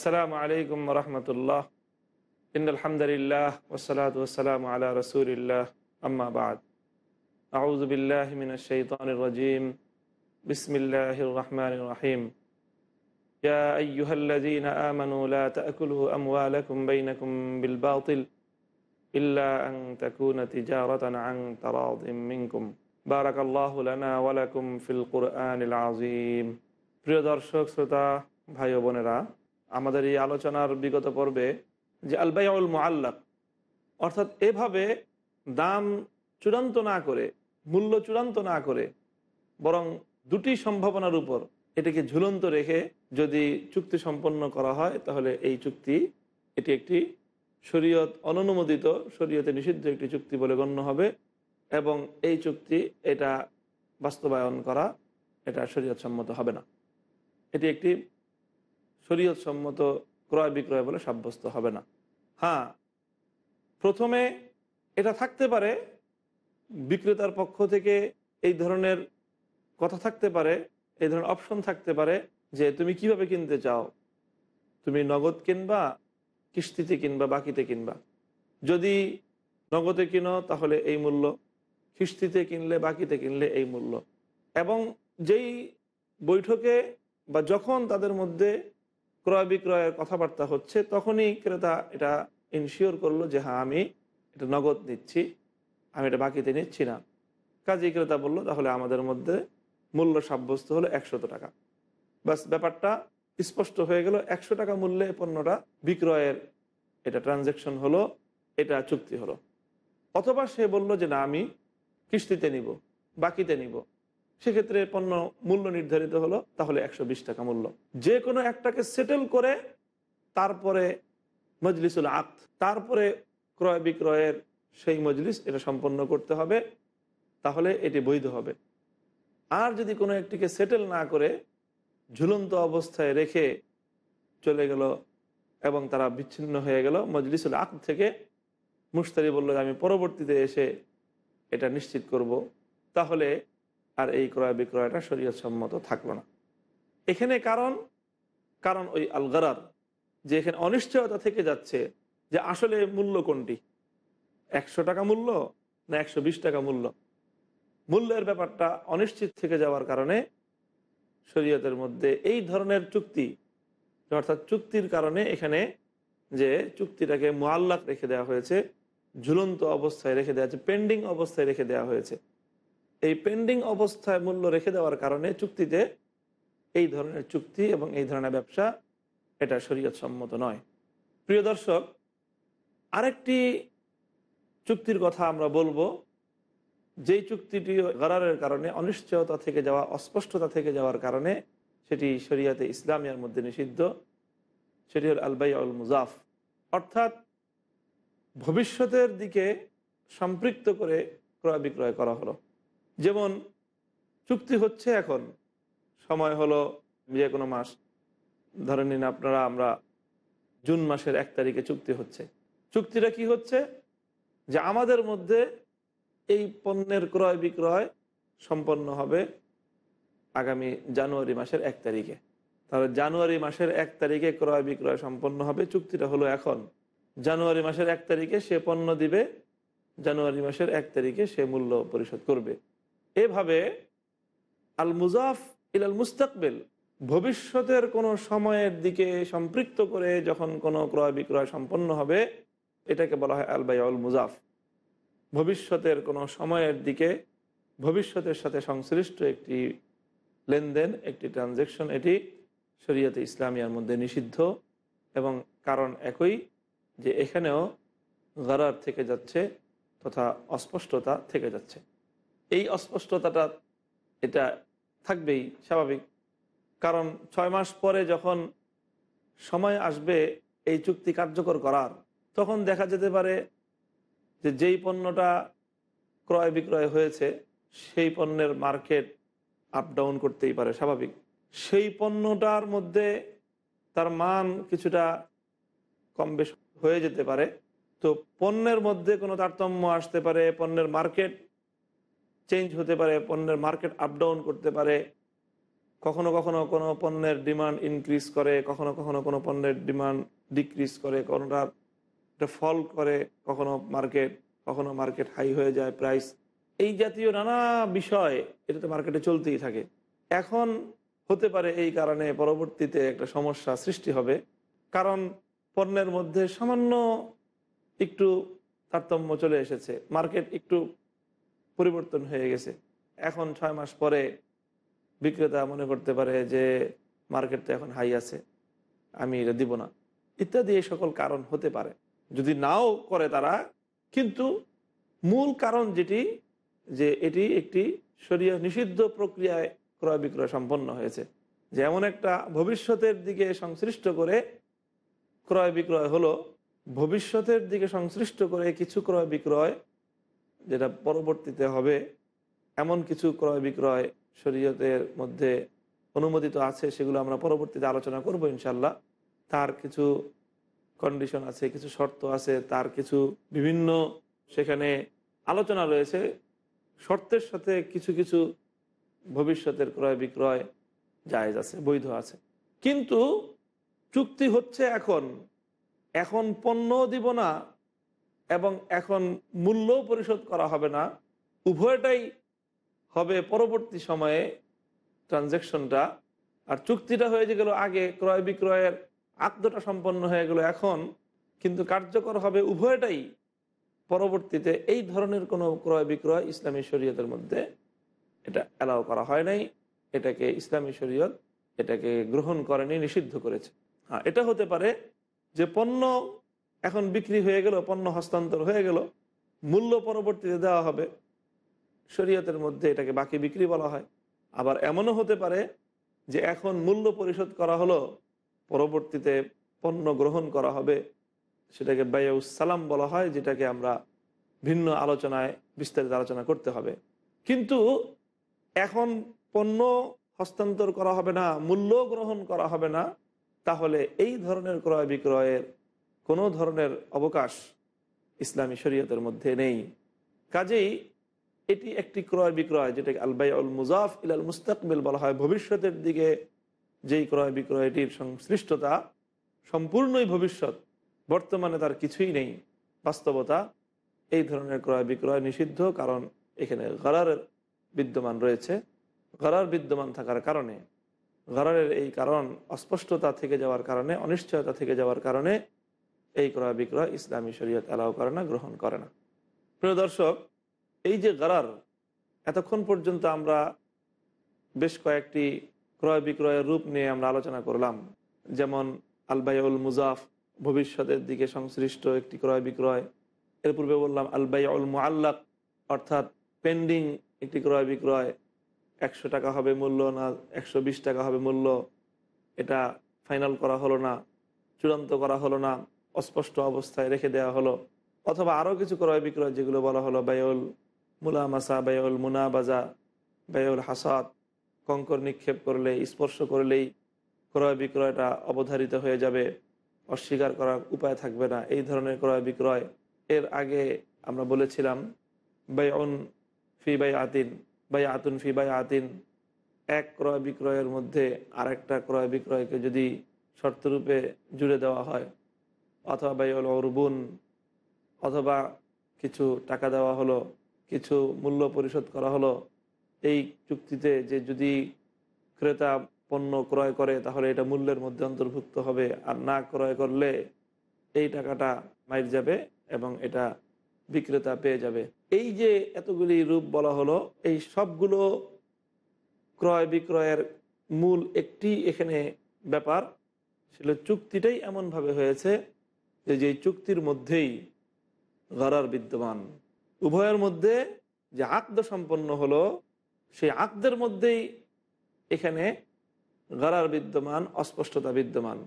আসসালামু আলাইকুম রহমতুল্লাহ ইন আলহামদুলিল্লাহ ওসলাত ওসালাম আলা রসুলিল্লাহ আম্মা বাদ আউজ বিল্লাহ মিন الشيطان الرجيم بسم الله الرحمن الرحيم يا أيها الذين آمنوا لا تأكلوا أموالكم بينكم بالباطل إلا أن تكون تجارة عن تراض منكم بارك الله لنا ولكم في القرآن العظيم প্রিয় দর্শক শ্রোতা ভাই ও বোনেরা আমাদের এই আলোচনার বিগত পর্বে যে আলবাইউল মোয়াল্লাক অর্থাৎ এভাবে দাম চূড়ান্ত না করে, মূল্য চূড়ান্ত না করে, বরং দুটি সম্ভাবনার উপর এটাকে ঝুলন্ত রেখে যদি চুক্তি সম্পন্ন করা হয়, তাহলে এই চুক্তি এটি একটি শরীয়ত অননুমোদিত শরীয়তে নিষিদ্ধ একটি চুক্তি বলে গণ্য হবে এবং এই চুক্তি এটা বাস্তবায়ন করা এটা শরীয়ত সম্মত হবে না। এটি একটি শরীয়ত সম্মত ক্রয় বিক্রয় বলে সাব্যস্ত হবে না। হ্যাঁ প্রথমে এটা থাকতে পারে, বিক্রেতার পক্ষ থেকে এই ধরনের কথা থাকতে পারে, এই ধরনের অপশন থাকতে পারে যে তুমি কীভাবে কিনতে চাও? তুমি নগদ কিনবা, কিস্তিতে কিনবা, বাকিতে কিনবা। যদি নগদে কিনো, তাহলে এই মূল্য। কিস্তিতে কিনলে, বাকিতে কিনলে এই মূল্য। এবং যেই বৈঠকে বা যখন তাদের মধ্যে ক্রয় বিক্রয়ের কথাবার্তা হচ্ছে, তখনই ক্রেতা এটা ইনশিওর করল যে হ্যাঁ আমি এটা নগদ নিচ্ছি, আমি এটা বাকিতে নিচ্ছি না। কাজেই ক্রেতা বলল, তাহলে আমাদের মধ্যে মূল্য সাব্যস্ত হলো একশত টাকা। বাস, ব্যাপারটা স্পষ্ট হয়ে গেল, একশো টাকা মূল্যে পণ্যটা বিক্রয়ের এটা ট্রানজ্যাকশন হলো, এটা চুক্তি হলো। অথবা সে বলল যে, না, আমি কিস্তিতে নিব, বাকিতে নিব। সেক্ষেত্রে পণ্য মূল্য নির্ধারিত হলো, তাহলে একশো বিশ টাকা মূল্য। যে কোনো একটাকে সেটেল করে তারপরে মজলিসুল আত, তারপরে ক্রয় বিক্রয়ের সেই মজলিস এটা সম্পন্ন করতে হবে, তাহলে এটি বৈধ হবে। আর যদি কোনো একটিকে সেটেল না করে, ঝুলন্ত অবস্থায় রেখে চলে গেল এবং তারা বিচ্ছিন্ন হয়ে গেল, মজলিসুল আক থেকে মুস্তারি বলল আমি পরবর্তীতে এসে এটা নিশ্চিত করব। তাহলে আর এই ক্রয় বিক্রয়টা সম্মত থাকল না। এখানে কারণ কারণ ওই আলগারার, যে এখানে অনিশ্চয়তা থেকে যাচ্ছে যে আসলে মূল্য কোনটি? একশো টাকা মূল্য না একশো বিশ টাকা মূল্য? মূল্যের ব্যাপারটা অনিশ্চিত থেকে যাওয়ার কারণে শরীয়তের মধ্যে এই ধরনের চুক্তি, অর্থাৎ চুক্তির কারণে এখানে যে চুক্তিটাকে মোয়াল্লাক রেখে দেওয়া হয়েছে, ঝুলন্ত অবস্থায় রেখে দেওয়া হয়েছে পেন্ডিং অবস্থায় রেখে দেওয়া হয়েছে। এই পেন্ডিং অবস্থায় মূল্য রেখে দেওয়ার কারণে চুক্তিতে এই ধরনের চুক্তি এবং এই ধরনের ব্যবসা এটা শরীয়ত সম্মত নয়। প্রিয় দর্শক, আরেকটি চুক্তির কথা আমরা বলব, যেই চুক্তিটি গরারের কারণে, অনিশ্চয়তা থেকে যাওয়া, অস্পষ্টতা থেকে যাওয়ার কারণে সেটি শরিয়াতে ইসলামিয়ার মধ্যে নিষিদ্ধ। সেটি হল আলবাই আল মুজাফ। অর্থাৎ ভবিষ্যতের দিকে সম্পৃক্ত করে ক্রয় বিক্রয় করা হলো। যেমন চুক্তি হচ্ছে এখন। সময় হলো যে কোনো মাস। ধরে নিন আপনারা, আমরা জুন মাসের এক তারিখে চুক্তি হচ্ছে। চুক্তিটা কি হচ্ছে? যে আমাদের মধ্যে এই পণ্যের ক্রয় বিক্রয় সম্পন্ন হবে আগামী জানুয়ারি মাসের এক তারিখে। তাহলে জানুয়ারি মাসের এক তারিখে ক্রয় বিক্রয় সম্পন্ন হবে, চুক্তিটা হলো এখন। জানুয়ারি মাসের এক তারিখে সে পণ্য দিবে, জানুয়ারি মাসের এক তারিখে সে মূল্য পরিশোধ করবে। এভাবে আল মুজাফ ইল আল মুস্তাকবেল ভবিষ্যতের কোনো সময়ের দিকে সম্পৃক্ত করে যখন কোনো ক্রয় বিক্রয় সম্পন্ন হবে, এটাকে বলা হয় আল বাই মুজাফ। ভবিষ্যতের কোনো সময়ের দিকে, ভবিষ্যতের সাথে সংশ্লিষ্ট একটি লেনদেন, একটি ট্রানজেকশন এটি শরীয়তে ইসলামিয়ার মধ্যে নিষিদ্ধ এবং কারণ একই যে এখানেও গরার থেকে যাচ্ছে তথা অস্পষ্টতা থেকে যাচ্ছে। এই অস্পষ্টতাটা এটা থাকবেই স্বাভাবিক। কারণ ছয় মাস পরে যখন সময় আসবে এই চুক্তি কার্যকর করার, তখন দেখা যেতে পারে যে যেই পণ্যটা ক্রয় বিক্রয় হয়েছে, সেই পণ্যের মার্কেট আপ ডাউন করতেই পারে স্বাভাবিক। সেই পণ্যটার মধ্যে তার মান কিছুটা কম বেশ হয়ে যেতে পারে। তো পণ্যের মধ্যে কোনো তারতম্য আসতে পারে, পণ্যের মার্কেট চেঞ্জ হতে পারে, পণ্যের মার্কেট আপ ডাউন করতে পারে, কখনো কখনো কোনো পণ্যের ডিমান্ড ইনক্রিজ করে, কখনো কখনো কোনো পণ্যের ডিমান্ড ডিক্রিজ করে, কোনোটা ফল করে, কখনো মার্কেট কখনো মার্কেট হাই হয়ে যায় প্রাইস এই জাতীয় নানা বিষয় এটা তো মার্কেটে চলতেই থাকে। এখন হতে পারে এই কারণে পরবর্তীতে একটা সমস্যা সৃষ্টি হবে, কারণ পণ্যের মধ্যে সামান্য একটু তারতম্য চলে এসেছে। মার্কেট একটু পরিবর্তন হয়ে গেছে। এখন ছয় মাস পরে বিক্রেতা মনে করতে পারে যে মার্কেট তো এখন হাই আছে, আমি এটা দিব না। ইত্যাদি এই সকল কারণ হতে পারে। যদি নাও করে তারা, কিন্তু মূল কারণ যেটি, যে এটি একটি শরীয় নিষিদ্ধ প্রক্রিয়ায় ক্রয় বিক্রয় সম্পন্ন হয়েছে। যে এমন একটা ভবিষ্যতের দিকে সংশ্লিষ্ট করে ক্রয় বিক্রয় হলো, ভবিষ্যতের দিকে সংশ্লিষ্ট করে কিছু ক্রয় বিক্রয় যেটা পরবর্তীতে হবে, এমন কিছু ক্রয় বিক্রয় শরীয়তের মধ্যে অনুমোদিত আছে, সেগুলো আমরা পরবর্তীতে আলোচনা করব ইনশাল্লাহ তার কিছু কন্ডিশন আছে, কিছু শর্ত আছে, তার কিছু বিভিন্ন সেখানে আলোচনা রয়েছে। শর্তের সাথে কিছু কিছু ভবিষ্যতের ক্রয় বিক্রয় জায়জ আছে, বৈধ আছে। কিন্তু চুক্তি হচ্ছে এখন। এখন পণ্য দিব না এবং এখন মূল্য পরিশোধ করা হবে না। উভয়টাই হবে পরবর্তী সময়ে ট্রানজ্যাকশনটা আর চুক্তিটা হয়ে গেল আগে, ক্রয় বিক্রয়ের আত্মটা সম্পন্ন হয়ে গেল এখন, কিন্তু কার্যকর হবে উভয়টাই পরবর্তীতে এই ধরনের কোনো ক্রয় বিক্রয় ইসলামী শরীয়তের মধ্যে এটা অ্যালাউ করা হয় নাই। এটাকে ইসলামী শরীয়ত এটাকে গ্রহণ করেনি, নিষিদ্ধ করেছে। হ্যাঁ এটা হতে পারে যে পণ্য এখন বিক্রি হয়ে গেল, পণ্য হস্তান্তর হয়ে গেল, মূল্য পরবর্তীতে দেওয়া হবে। শরীয়তের মধ্যে এটাকে বাকি বিক্রি বলা হয়। আবার এমনও হতে পারে যে এখন মূল্য পরিশোধ করা হলো, পরবর্তীতে পণ্য গ্রহণ করা হবে। সেটাকে সালাম বলা হয়, যেটাকে আমরা ভিন্ন আলোচনায়, বিস্তারিত আলোচনা করতে হবে। কিন্তু এখন পণ্য হস্তান্তর করা হবে না, মূল্য গ্রহণ করা হবে না, তাহলে এই ধরনের ক্রয় বিক্রয়ের কোনো ধরনের অবকাশ ইসলামী শরীয়তের মধ্যে নেই। কাজেই এটি একটি ক্রয় বিক্রয়, যেটাকে আলবাই আল মুজাফ ইলাল মুস্তাকবিল বলা হয়। ভবিষ্যতের দিকে যেই ক্রয় বিক্রয়টির সংশ্লিষ্টতা সম্পূর্ণই ভবিষ্যৎ। বর্তমানে তার কিছুই নেই। বাস্তবতা এই ধরনের ক্রয় বিক্রয় নিষিদ্ধ, কারণ এখানে গরারের বিদ্যমান রয়েছে। গরার বিদ্যমান থাকার কারণে, গরারের এই কারণ অস্পষ্টতা থেকে যাওয়ার কারণে, অনিশ্চয়তা থেকে যাওয়ার কারণে এই ক্রয় বিক্রয় ইসলামী শরীয়ত অ্যালাউ করে না, গ্রহণ করে না। প্রিয় দর্শক, এই যে গরার, এতক্ষণ পর্যন্ত আমরা বেশ কয়েকটি ক্রয় বিক্রয়ের রূপ নিয়ে আমরা আলোচনা করলাম। যেমন আলবাইউল মুজাফ, ভবিষ্যতের দিকে সংশ্লিষ্ট একটি ক্রয় বিক্রয়। এর পূর্বে বললাম আলবাইউল মুআল্লাক, অর্থাৎ পেন্ডিং একটি ক্রয় বিক্রয়। একশো টাকা হবে মূল্য না একশো বিশ টাকা হবে মূল্য। এটা ফাইনাল করা হলো না, চূড়ান্ত করা হলো না। অস্পষ্ট অবস্থায় রেখে দেওয়া হলো। অথবা আরও কিছু ক্রয় বিক্রয় যেগুলো বলা হলো বায়ুল মুলামাসা বায়ুল মুনাবাজা বায়ুল হাসাদ, কঙ্কর নিক্ষেপ করলে স্পর্শ করলেই ক্রয় বিক্রয়টা অবধারিত হয়ে যাবে। অস্বীকার করার উপায় থাকবে না। এই ধরনের ক্রয় বিক্রয় এর আগে আমরা বলেছিলাম বায়ন ফি বাই আতিন বাই আতুন ফি বাই আতিন এক ক্রয় বিক্রয়ের মধ্যে আরেকটা ক্রয় বিক্রয়কে যদি শর্তরূপে জুড়ে দেওয়া হয় অথবা বাইল অরুবুন অথবা কিছু টাকা দেওয়া হলো, কিছু মূল্য পরিশোধ করা হলো, এই চুক্তিতে যে যদি ক্রেতা পণ্য ক্রয় করে, তাহলে এটা মূল্যের মধ্যে অন্তর্ভুক্ত হবে। আর না ক্রয় করলে এই টাকাটা মাইর যাবে এবং এটা বিক্রেতা পেয়ে যাবে। এই যে এতগুলি রূপ বলা হলো, এই সবগুলো ক্রয় বিক্রয়ের মূল একটি এখানে ব্যাপার, সেটা চুক্তিটাই এমনভাবে হয়েছে যে যেই চুক্তির মধ্যেই গরার বিদ্যমান। উভয়ের মধ্যে যে আকদ সম্পন্ন হলো, সেই আকদের মধ্যেই এখানে গরার বিদ্যমান, অস্পষ্টতা বিদ্যমান।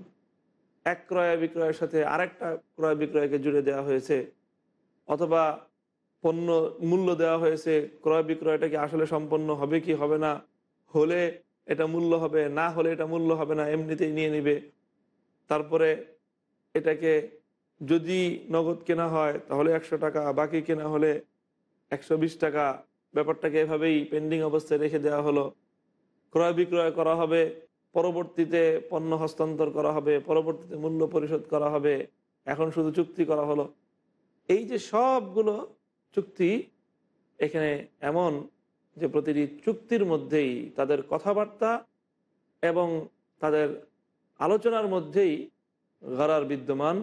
এক ক্রয় বিক্রয়ের সাথে আরেকটা ক্রয় বিক্রয়কে জুড়ে দেওয়া হয়েছে, অথবা পণ্য মূল্য দেওয়া হয়েছে, ক্রয় বিক্রয়টা কি আসলে সম্পন্ন হবে কি হবে না? হলে এটা মূল্য হবে, না হলে এটা মূল্য হবে না, এমনিতেই নিয়ে নিবে। তারপরে এটাকে যদি নগদ কেনা হয়, তাহলে একশো টাকা, বাকি কেনা হলে একশো বিশ টাকা। ব্যাপারটাকে এভাবেই পেন্ডিং অবস্থায় রেখে দেওয়া হলো। ক্রয় বিক্রয় করা হবে, পরবর্তীতে পণ্য হস্তান্তর করা হবে, পরবর্তীতে মূল্য পরিশোধ করা হবে, এখন শুধু চুক্তি করা হলো। এই যে সবগুলো চুক্তি, এখানে এমন যে প্রতিটি চুক্তির মধ্যেই তাদের কথাবার্তা এবং তাদের আলোচনার মধ্যেই গড়ার বিদ্যমান।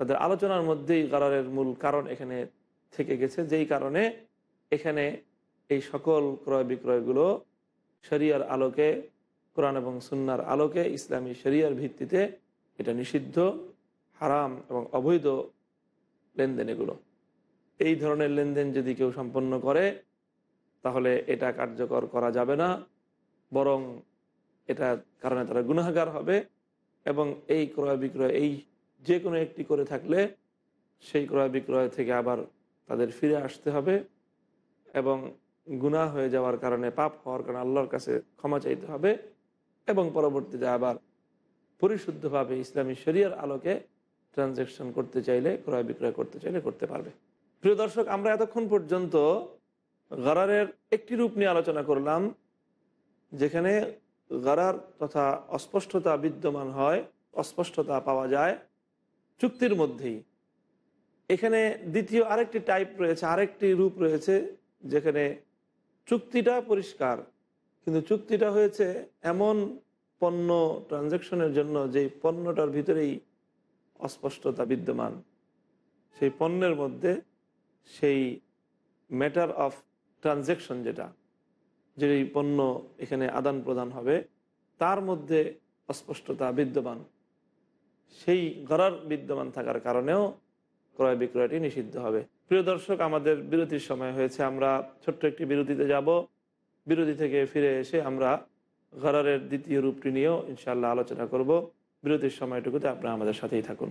তাদের আলোচনার মধ্যেই গারারের মূল কারণ এখানে থেকে গেছে। যেই কারণে এখানে এই সকল ক্রয় বিক্রয়গুলো শরিয়ার আলোকে, কোরআন এবং সুন্নার আলোকে, ইসলামী শরিয়ার ভিত্তিতে এটা নিষিদ্ধ, হারাম এবং অবৈধ লেনদেন এগুলো এই ধরনের লেনদেন যদি কেউ সম্পন্ন করে, তাহলে এটা কার্যকর করা যাবে না, বরং এটা কারণে তারা গুণাগার হবে এবং এই ক্রয় বিক্রয়, এই যে কোনো একটি করে থাকলে সেই ক্রয় বিক্রয় থেকে আবার তাদের ফিরে আসতে হবে এবং গুনাহ হয়ে যাওয়ার কারণে, পাপ হওয়ার কারণে আল্লাহর কাছে ক্ষমা চাইতে হবে এবং পরবর্তীতে আবার পরিশুদ্ধভাবে ইসলামী শরিয়ার আলোকে ট্রানজ্যাকশন করতে চাইলে, ক্রয় বিক্রয় করতে চাইলে করতে পারবে। প্রিয় দর্শক, আমরা এতক্ষণ পর্যন্ত গরারের একটি রূপ নিয়ে আলোচনা করলাম, যেখানে গরার তথা অস্পষ্টতা বিদ্যমান হয়, অস্পষ্টতা পাওয়া যায়। চুক্তির মধ্যেই। এখানে দ্বিতীয় আরেকটি টাইপ রয়েছে, আরেকটি রূপ রয়েছে, যেখানে চুক্তিটা পরিষ্কার, কিন্তু চুক্তিটা হয়েছে এমন পণ্য ট্রানজ্যাকশনের জন্য যে পণ্যটার ভিতরেই অস্পষ্টতা বিদ্যমান। সেই পণ্যের মধ্যে সেই ম্যাটার অফ ট্রানজ্যাকশন যেটা যে পণ্য এখানে আদান প্রদান হবে, তার মধ্যে অস্পষ্টতা বিদ্যমান। সেই গড়ার বিদ্যমান থাকার কারণেও ক্রয় বিক্রয়টি নিষিদ্ধ হবে। প্রিয় দর্শক, আমাদের বিরতির সময় হয়েছে। আমরা ছোট্ট একটি বিরতিতে যাব। বিরতি থেকে ফিরে এসে আমরা ঘরারের দ্বিতীয় রূপটি নিয়েও ইনশাল্লাহ আলোচনা করব। বিরতির সময়টুকুতে আপনারা আমাদের সাথেই থাকুন।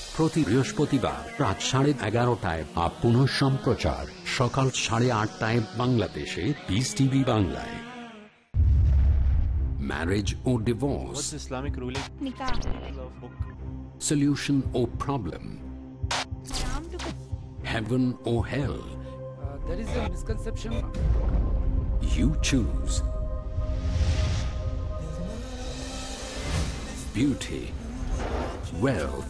প্রতি বৃহস্পতিবার রাত সাড়ে এগারোটায় বা পুনঃ সম্প্রচার সকাল সাড়ে আটটায় বাংলাদেশে পিস টিভি বাংলায় marriage O divorce What's Islamic ruling? Nikah. Love solution or problem, heaven or hell. there is a misconception You choose. Beauty, wealth,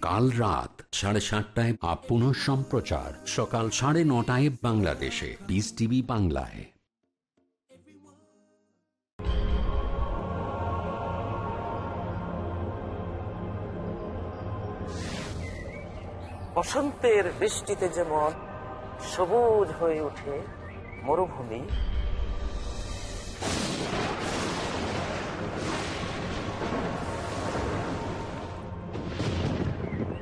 কাল রাত সাড়ে সাতটায় আপন সম্প্রচার। সকাল সাড়ে নটায় বাংলাদেশে। বিস টিভি বাংলায়। বসন্তের বৃষ্টিতে যেমন সবুজ হয়ে ওঠে মরুভূমি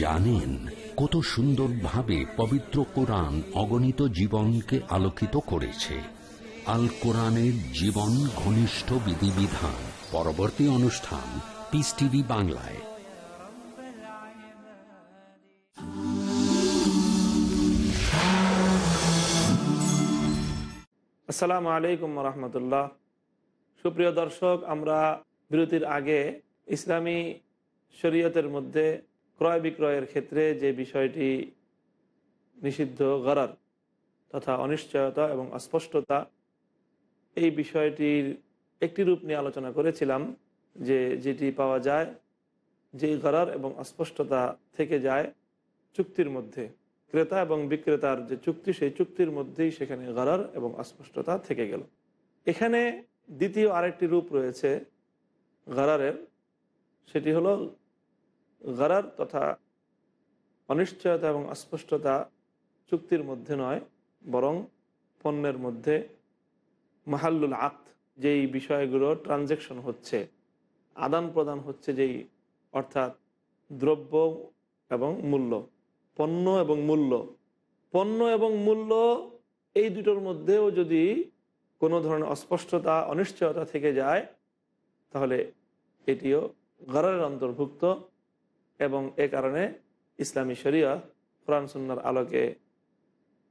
জানেন কত সুন্দরভাবে পবিত্র কোরআন অগণিত জীবনকে আলোকিত করেছে। আল কোরআনের জীবন ঘনিষ্ঠ বিধিবিধান। পরবর্তী অনুষ্ঠান পিস টিভি বাংলায়। আসসালামু আলাইকুম রহমতুল্লাহ। সুপ্রিয় দর্শক, আমরা বিরতির আগে ইসলামী শরীয়তের মধ্যে ক্রয় বিক্রয়ের ক্ষেত্রে যে বিষয়টি নিষিদ্ধ, গরার তথা অনিশ্চয়তা এবং অস্পষ্টতা, এই বিষয়টির একটি রূপ নিয়ে আলোচনা করেছিলাম যে যেটি পাওয়া যায়, যে গরার এবং অস্পষ্টতা থেকে যায় চুক্তির মধ্যে। ক্রেতা এবং বিক্রেতার যে চুক্তি, সেই চুক্তির মধ্যেই সেখানে গরার এবং অস্পষ্টতা থেকে গেল। এখানে দ্বিতীয় আরেকটি রূপ রয়েছে গরারের। সেটি হলো গরার তথা অনিশ্চয়তা এবং অস্পষ্টতা চুক্তির মধ্যে নয়, বরং পণ্যের মধ্যে মাহাল্লুল আত, যেই বিষয়গুলো ট্রানজ্যাকশন হচ্ছে আদান প্রদান হচ্ছে যেই, অর্থাৎ দ্রব্য এবং মূল্য। পণ্য এবং মূল্য। পণ্য এবং মূল্য এই দুটোর মধ্যেও যদি কোনো ধরনের অস্পষ্টতা, অনিশ্চয়তা থেকে যায়, তাহলে এটিও গরারের অন্তর্ভুক্ত এবং এ কারণে ইসলামী শরিয়া কোরআন সুন্নার আলোকে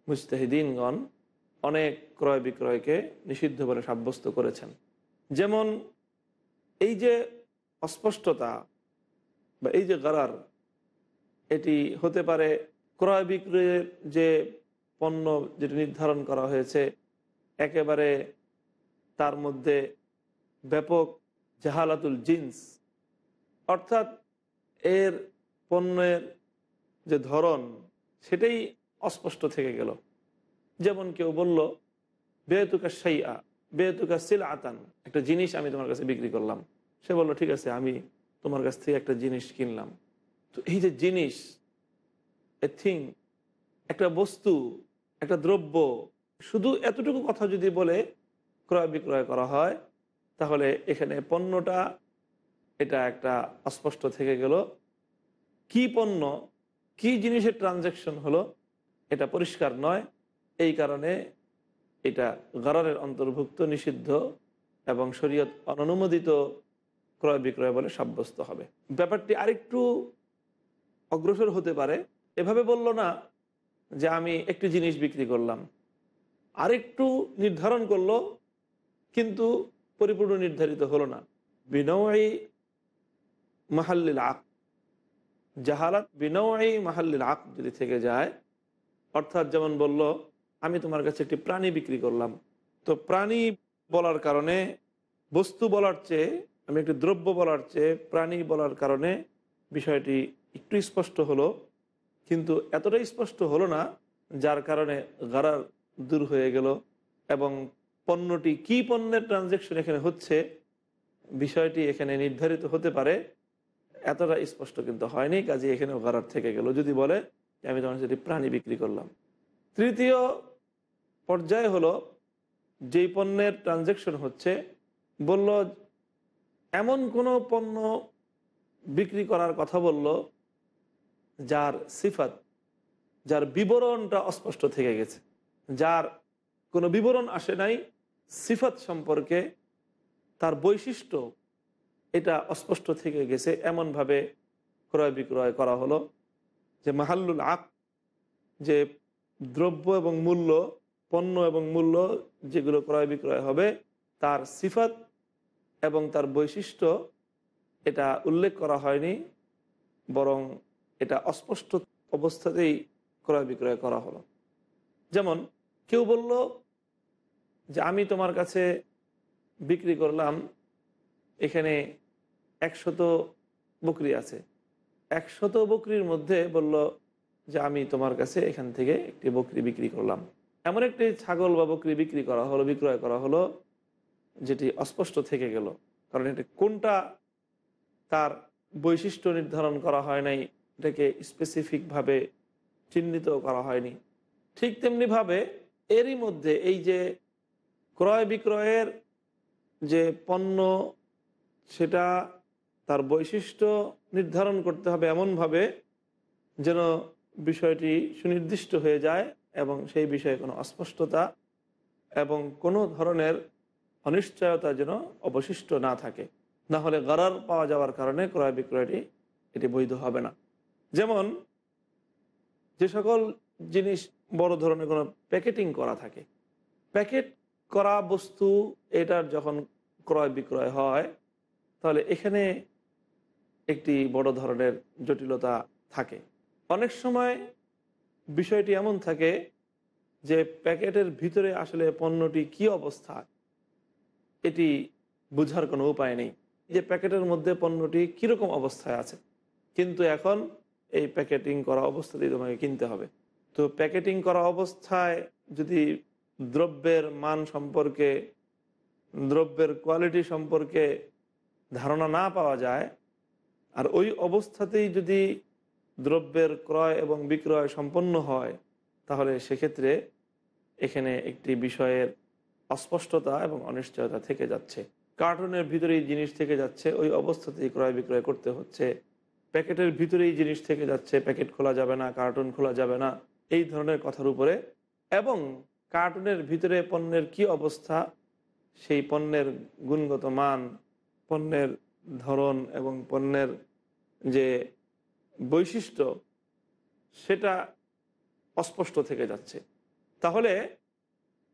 মুস্তাহিদিনগণ অনেক ক্রয় বিক্রয়কে নিষিদ্ধ বলে সাব্যস্ত করেছেন। যেমন এই যে অস্পষ্টতা বা এই যে গরার এটি হতে পারে ক্রয় বিক্রয়ের যে পণ্য যেটি নির্ধারণ করা হয়েছে, একেবারে তার মধ্যে ব্যাপক জাহালাতুল জিন্স। অর্থাৎ এর পণ্যের যে ধরন, সেটাই অস্পষ্ট থেকে গেল। যেমন কেউ বলল, বেতুকা সাইয়া বেতুকা সিল আতান একটা জিনিস আমি তোমার কাছে বিক্রি করলাম। সে বলল, ঠিক আছে, আমি তোমার কাছ থেকে একটা জিনিস কিনলাম। এই যে জিনিস এ থিং একটা বস্তু, একটা দ্রব্য, শুধু এতটুকু কথা যদি বলে ক্রয় বিক্রয় করা হয়, তাহলে এখানে পণ্যটা, এটা একটা অস্পষ্ট থেকে গেল। কি পণ্য, কি জিনিসের ট্রানজ্যাকশন হলো, এটা পরিষ্কার নয়। এই কারণে এটা গরারের অন্তর্ভুক্ত, নিষিদ্ধ এবং শরীয়ত অননুমোদিত ক্রয় বিক্রয় বলে সাব্যস্ত হবে। ব্যাপারটি আরেকটু অগ্রসর হতে পারে। এভাবে বলল, না, যে আমি একটি জিনিস বিক্রি করলাম। আরেকটু নির্ধারণ করল, কিন্তু পরিপূর্ণ নির্ধারিত হলো না। বিনয়ী মাহাল্লিল আক। জাহালাত বিনয়ী মাহাল্লিল আক যদি থেকে যায়, অর্থাৎ যেমন বলল, আমি তোমার কাছে একটি প্রাণী বিক্রি করলাম। তো প্রাণী বলার কারণে, বস্তু বলার চেয়ে, আমি একটি দ্রব্য বলার চেয়ে প্রাণী বলার কারণে বিষয়টি একটু স্পষ্ট হলো, কিন্তু এতটাই স্পষ্ট হলো না যার কারণে গারার দূর হয়ে গেল এবং পণ্যটি কি পণ্যের ট্রানজ্যাকশন এখানে হচ্ছে বিষয়টি এখানে নির্ধারিত হতে পারে। এতটা স্পষ্ট কিন্তু হয়নি কাজে এখানে গারার থেকে গেল। যদি বলে আমি তোমার সেটি প্রাণী বিক্রি করলাম। তৃতীয় পর্যায়ে হলো, যেই পণ্যের ট্রানজ্যাকশন হচ্ছে, বলল, এমন কোনো পণ্য বিক্রি করার কথা বলল যার সিফাত, যার বিবরণটা অস্পষ্ট থেকে গেছে। যার কোনো বিবরণ আসে নাই, সিফাত সম্পর্কে তার বৈশিষ্ট্য এটা অস্পষ্ট থেকে গেছে। এমনভাবে ক্রয় বিক্রয় করা হলো যে মাহাল্লুল আক, যে দ্রব্য এবং মূল্য, পণ্য এবং মূল্য যেগুলো ক্রয় বিক্রয় হবে, তার সিফাত এবং তার বৈশিষ্ট্য এটা উল্লেখ করা হয়নি, বরং এটা অস্পষ্ট অবস্থাতেই ক্রয় বিক্রয় করা হলো। যেমন কেউ বলল যে, আমি তোমার কাছে বিক্রি করলাম, এখানে একশত বকরি আছে। একশত বকরির মধ্যে বলল যে, আমি তোমার কাছে এখান থেকে একটি বকরি বিক্রি করলাম। এমন একটি ছাগল বা বকরি বিক্রি করা হলো, বিক্রয় করা হলো, যেটি অস্পষ্ট থেকে গেল। কারণ এটি কোনটা তার বৈশিষ্ট্য নির্ধারণ করা হয় নাই এটাকে স্পেসিফিকভাবে চিহ্নিত করা হয়নি। ঠিক তেমনিভাবে এরই মধ্যে এই যে ক্রয় বিক্রয়ের যে পণ্য, সেটা তার বৈশিষ্ট্য নির্ধারণ করতে হবে এমনভাবে যেন বিষয়টি সুনির্দিষ্ট হয়ে যায় এবং সেই বিষয়ে কোনো অস্পষ্টতা এবং কোনো ধরনের অনিশ্চয়তা যেন অবশিষ্ট না থাকে। না হলে গরার পাওয়া যাওয়ার কারণে ক্রয় বিক্রয়টি এটি বৈধ হবে না। যেমন যে সকল জিনিস বড় ধরনের কোনো প্যাকেটিং করা থাকে, প্যাকেট করা বস্তু এটার যখন ক্রয় বিক্রয় হয়, তাহলে এখানে একটি বড় ধরনের জটিলতা থাকে। অনেক সময় বিষয়টি এমন থাকে যে প্যাকেটের ভিতরে আসলে পণ্যটি কি অবস্থা, এটি বোঝার কোনো উপায় নেই। যে প্যাকেটের মধ্যে পণ্যটি কীরকম অবস্থায় আছে। কিন্তু এখন এই প্যাকেটিং করা অবস্থাতেই তোমাকে কিনতে হবে। তো প্যাকেটিং করা অবস্থায় যদি দ্রব্যের মান সম্পর্কে, দ্রব্যের কোয়ালিটি সম্পর্কে ধারণা না পাওয়া যায়, আর ওই অবস্থাতেই যদি দ্রব্যের ক্রয় এবং বিক্রয় সম্পন্ন হয়, তাহলে সেক্ষেত্রে এখানে একটি বিষয়ের অস্পষ্টতা এবং অনিশ্চয়তা থেকে যাচ্ছে। কার্টুনের ভিতরেই জিনিস থেকে যাচ্ছে, ওই অবস্থাতেই ক্রয় বিক্রয় করতে হচ্ছে। প্যাকেটের ভিতরেই জিনিস থেকে যাচ্ছে, প্যাকেট খোলা যাবে না, কার্টুন খোলা যাবে না, এই ধরনের কথার উপরে। এবং কার্টুনের ভিতরে পণ্যের কি অবস্থা? সেই পণ্যের গুণগত মান, পণ্যের ধরন এবং পণ্যের যে বৈশিষ্ট্য, সেটা অস্পষ্ট থেকে যাচ্ছে। তাহলে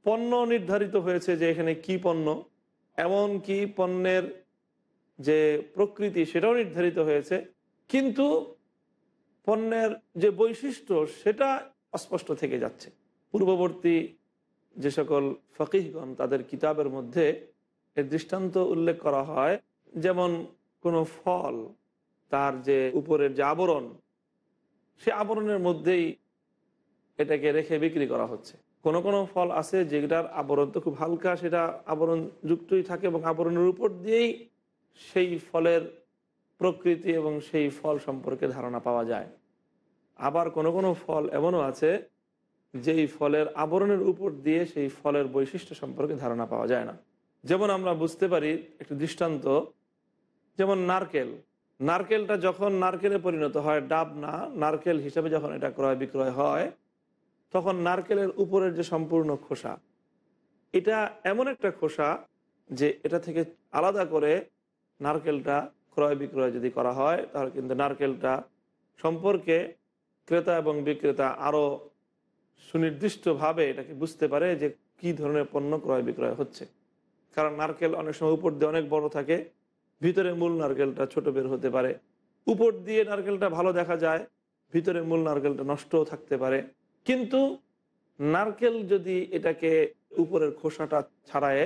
পণ্য নির্ধারিত হয়েছে যে এখানে কি পণ্য এমন কি পণ্যের যে প্রকৃতি, সেটাও নির্ধারিত হয়েছে। কিন্তু পণ্যের যে বৈশিষ্ট্য, সেটা অস্পষ্ট থেকে যাচ্ছে। পূর্ববর্তী যে সকল ফকিহগণ, তাদের কিতাবের মধ্যে এর দৃষ্টান্ত উল্লেখ করা হয়, যেমন কোনো ফল, তার যে উপরের যে আবরণ, সে আবরণের মধ্যেই এটাকে রেখে বিক্রি করা হচ্ছে। কোন কোন ফল আছে যেটার আবরণ তো খুব হালকা, সেটা আবরণ যুক্তই থাকে এবং আবরণের উপর দিয়েই সেই ফলের প্রকৃতি এবং সেই ফল সম্পর্কে ধারণা পাওয়া যায়। আবার কোন কোন ফল এমনও আছে, যেই ফলের আবরণের উপর দিয়ে সেই ফলের বৈশিষ্ট্য সম্পর্কে ধারণা পাওয়া যায় না। যেমন আমরা বুঝতে পারি একটি দৃষ্টান্ত, যেমন নারকেল। নারকেলটা যখন নারকেলে পরিণত হয়, ডাব না, নারকেল হিসাবে যখন এটা ক্রয় বিক্রয় হয়, তখন নারকেলের উপরের যে সম্পূর্ণ খোসা, এটা এমন একটা খোসা যে এটা থেকে আলাদা করে নারকেলটা ক্রয় বিক্রয় যদি করা হয়, তাহলে কিন্তু নারকেলটা সম্পর্কে ক্রেতা এবং বিক্রেতা আরও সুনির্দিষ্টভাবে এটাকে বুঝতে পারে যে কি ধরনের পণ্য ক্রয় বিক্রয় হচ্ছে। কারণ নারকেল অনেক সময় উপর দিয়ে অনেক বড় থাকে, ভিতরে মূল নারকেলটা ছোট বের হতে পারে। উপর দিয়ে নারকেলটা ভালো দেখা যায়, ভিতরে মূল নারকেলটা নষ্টও থাকতে পারে। কিন্তু নারকেল যদি এটাকে উপরের খোসাটা ছাড়ায়ে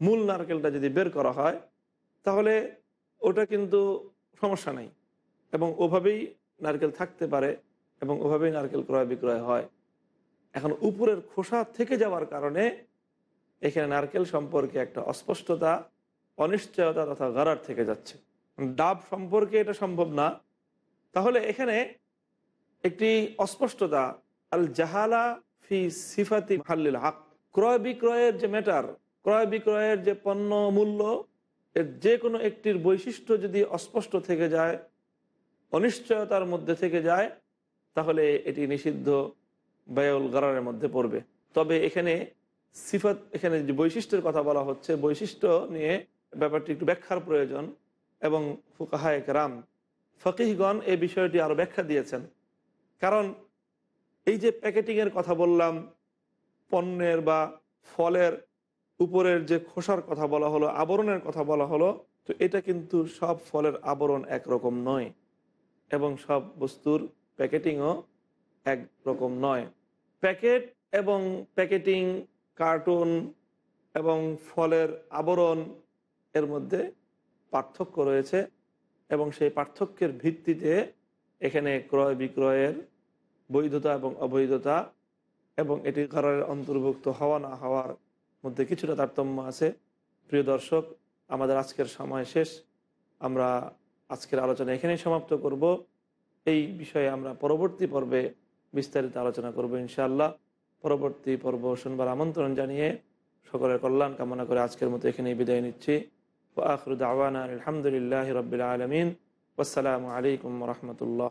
মূল নারকেলটা যদি বের করা হয়, তাহলে ওটা কিন্তু সমস্যা নেই। এবং ওভাবেই নারকেল থাকতে পারে এবং ওভাবেই নারকেল ক্রয় বিক্রয় হয়। এখন উপরের খোসা থেকে যাওয়ার কারণে এখানে নারকেল সম্পর্কে একটা অস্পষ্টতা, অনিশ্চয়তা তথা গারার থেকে যাচ্ছে। ডাব সম্পর্কে এটা সম্ভব না। তাহলে এখানে একটি অস্পষ্টতা আল জাহালা ফি সিফাতি হাল্লিল হক। ক্রয় বিক্রয়ের যে ম্যাটার ক্রয় বিক্রয়ের যে পণ্য মূল্য এর যে কোনো একটির বৈশিষ্ট্য যদি অস্পষ্ট থেকে যায়, অনিশ্চয়তার মধ্যে থেকে যায়, তাহলে এটি নিষিদ্ধ ব্যয়ুল গারারের মধ্যে পড়বে। তবে এখানে সিফাত, এখানে যে বৈশিষ্ট্যের কথা বলা হচ্ছে, বৈশিষ্ট্য নিয়ে ব্যাপারটি একটু ব্যাখ্যার প্রয়োজন এবং ফুকাহায়ক রাম ফকিহগণ এই বিষয়টি আরও ব্যাখ্যা দিয়েছেন। কারণ এই যে প্যাকেটিংয়ের কথা বললাম, পণ্যের বা ফলের উপরের যে খোসার কথা বলা হলো, আবরণের কথা বলা হলো, তো এটা কিন্তু সব ফলের আবরণ একরকম নয় এবং সব বস্তুর প্যাকেটিংও একরকম নয়। প্যাকেট এবং প্যাকেটিং, কার্টুন এবং ফলের আবরণ এর মধ্যে পার্থক্য রয়েছে এবং সেই পার্থক্যের ভিত্তিতে এখানে ক্রয় বিক্রয়ের বৈধতা এবং অবৈধতা এবং এটি ঘরের অন্তর্ভুক্ত হওয়া না হওয়ার মধ্যে কিছুটা তারতম্য আছে। প্রিয় দর্শক, আমাদের আজকের সময় শেষ। আমরা আজকের আলোচনা এখানেই সমাপ্ত করব। এই বিষয়ে আমরা পরবর্তী পর্বে বিস্তারিত আলোচনা করব ইনশাআল্লাহ। পরবর্তী পর্ব শুনবার আমন্ত্রণ জানিয়ে সকলের কল্যাণ কামনা করে আজকের মতো এখানেই বিদায় নিচ্ছি। আখরুদ আলহামদুলিল্লাহ রবিল আলমিন। আসসালামু আলাইকুম রহমতুল্লাহ।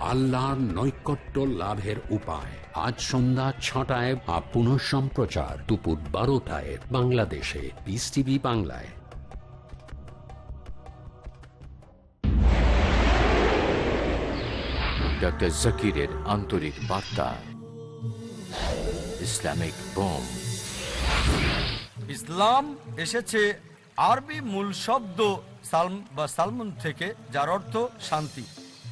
আল্লাহর নৈকট্য লাভের উপায়। আজ সন্ধ্যা ছটায় বা পুনঃ সম্প্রচার দুপুর বারোটায় বাংলাদেশে। পিস টিভি বাংলায়। ডক্টর জাকিরের আন্তরিক বার্তা। Islamic bomb. ইসলাম এসেছে আরবি মূল শব্দ সালম বা সালমন থেকে যার অর্থ শান্তি।